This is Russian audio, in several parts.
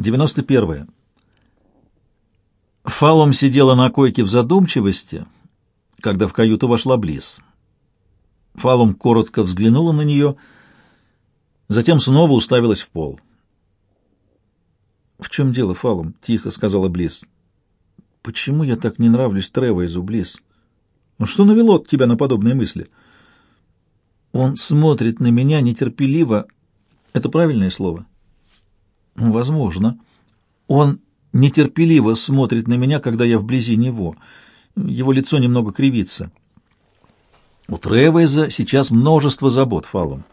91. Фалом сидела на койке в задумчивости, когда в каюту вошла Близ. Фалом коротко взглянула на нее, затем снова уставилась в пол. «В чем дело, Фалом?» — тихо сказала Близ. «Почему я так не нравлюсь Тревойзу, Близ? Ну что навело тебя на подобные мысли?» «Он смотрит на меня нетерпеливо. Это правильное слово?» «Ну, «Возможно. Он нетерпеливо смотрит на меня, когда я вблизи него. Его лицо немного кривится». «У Тревойза сейчас множество забот, Фалом».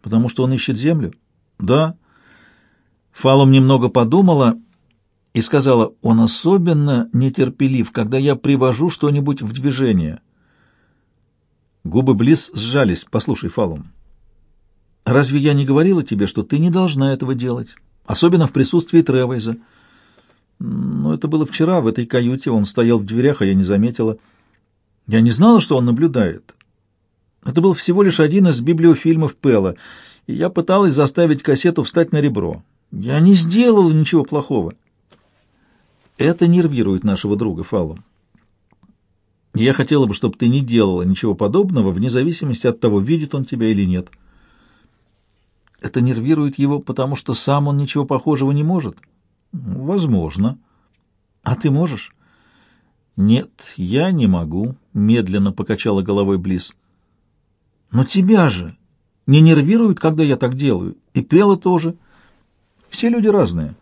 «Потому что он ищет землю?» «Да». Фалом немного подумала и сказала, он особенно нетерпелив, когда я привожу что-нибудь в движение. Губы Близ сжались. Послушай, Фалом, разве я не говорила тебе, что ты не должна этого делать, особенно в присутствии Тревайза? Но это было вчера, в этой каюте, он стоял в дверях, а я не заметила. Я не знала, что он наблюдает. Это был всего лишь один из библиофильмов Пэла, и я пыталась заставить кассету встать на ребро. Я не сделала ничего плохого. Это нервирует нашего друга Фаллом. Я хотела бы, чтобы ты не делала ничего подобного, вне зависимости от того, видит он тебя или нет. Это нервирует его, потому что сам он ничего похожего не может? Возможно. А ты можешь? Нет, я не могу, медленно покачала головой Близ. Но тебя же не нервирует, когда я так делаю, и Пела тоже. — все люди разные.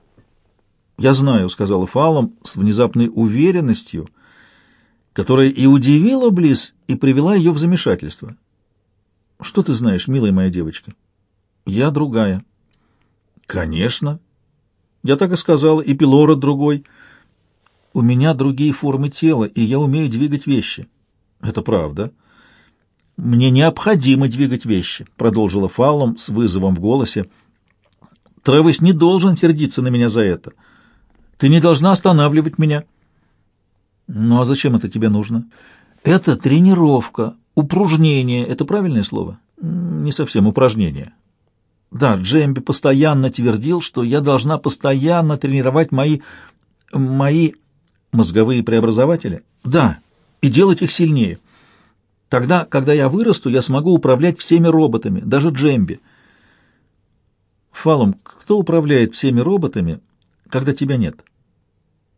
Я знаю, сказала Фалом с внезапной уверенностью, которая и удивила Близ, и привела ее в замешательство. Что ты знаешь, милая моя девочка? Я другая. Конечно. Я так и сказала, и Пилора другой. У меня другие формы тела, и я умею двигать вещи. Это правда. Мне необходимо двигать вещи, продолжила Фаллом с вызовом в голосе. Тревис не должен сердиться на меня за это. Ты не должна останавливать меня. Ну а зачем это тебе нужно? Это тренировка, упражнение. Это правильное слово? Не совсем упражнение. Да, Джемби постоянно твердил, что я должна постоянно тренировать мои... мои мозговые преобразователи. Да, и делать их сильнее. Тогда, когда я вырасту, я смогу управлять всеми роботами, даже Джемби. Фалом, кто управляет всеми роботами, когда тебя нет?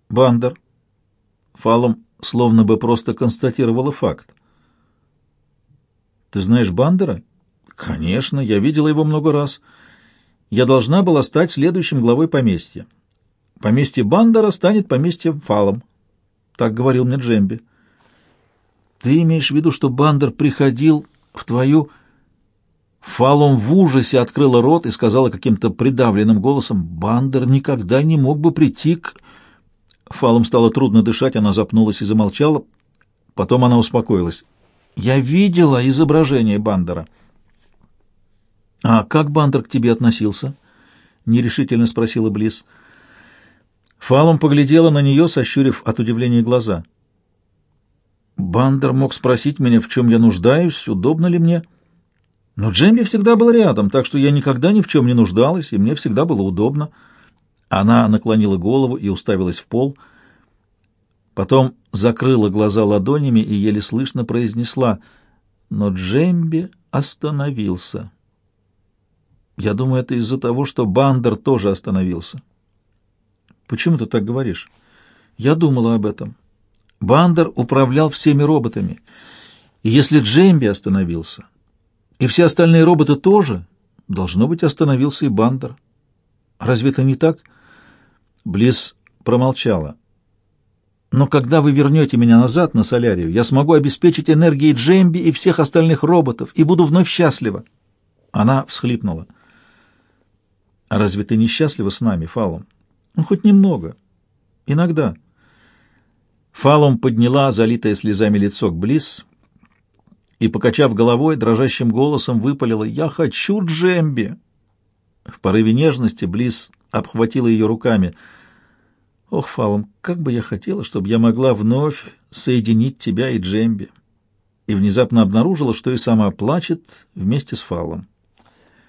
Бандер. Фалом словно бы просто констатировала факт. Ты знаешь Бандера? Конечно, я видела его много раз. Я должна была стать следующим главой поместья. Поместье Бандера станет поместьем Фалом. Так говорил мне Джемби. Ты имеешь в виду, что Бандер приходил в твою Фалом в ужасе открыла рот и сказала каким-то придавленным голосом, «Бандер никогда не мог бы прийти к...» Фалом стало трудно дышать, она запнулась и замолчала. Потом она успокоилась. «Я видела изображение Бандера». «А как Бандер к тебе относился?» — нерешительно спросила Близ. Фалом поглядела на нее, сощурив от удивления глаза. «Бандер мог спросить меня, в чем я нуждаюсь, удобно ли мне?» Но Джемби всегда был рядом, так что я никогда ни в чем не нуждалась, и мне всегда было удобно. Она наклонила голову и уставилась в пол. Потом закрыла глаза ладонями и еле слышно произнесла «Но Джемби остановился». Я думаю, это из-за того, что Бандер тоже остановился. Почему ты так говоришь? Я думала об этом. Бандер управлял всеми роботами. И если Джемби остановился, и все остальные роботы тоже. Должно быть, остановился и Бандер. Разве это не так? Близ промолчала. Но когда вы вернете меня назад на Солярию, я смогу обеспечить энергией Джемби и всех остальных роботов и буду вновь счастлива. Она всхлипнула. А разве ты не счастлива с нами, Фалом? Ну, хоть немного. Иногда. Фалом подняла залитое слезами лицо к Близ и, покачав головой, дрожащим голосом выпалила «Я хочу Джемби!». В порыве нежности Близ обхватила ее руками. «Ох, Фалом, как бы я хотела, чтобы я могла вновь соединить тебя и Джемби!» И внезапно обнаружила, что и сама плачет вместе с Фалом.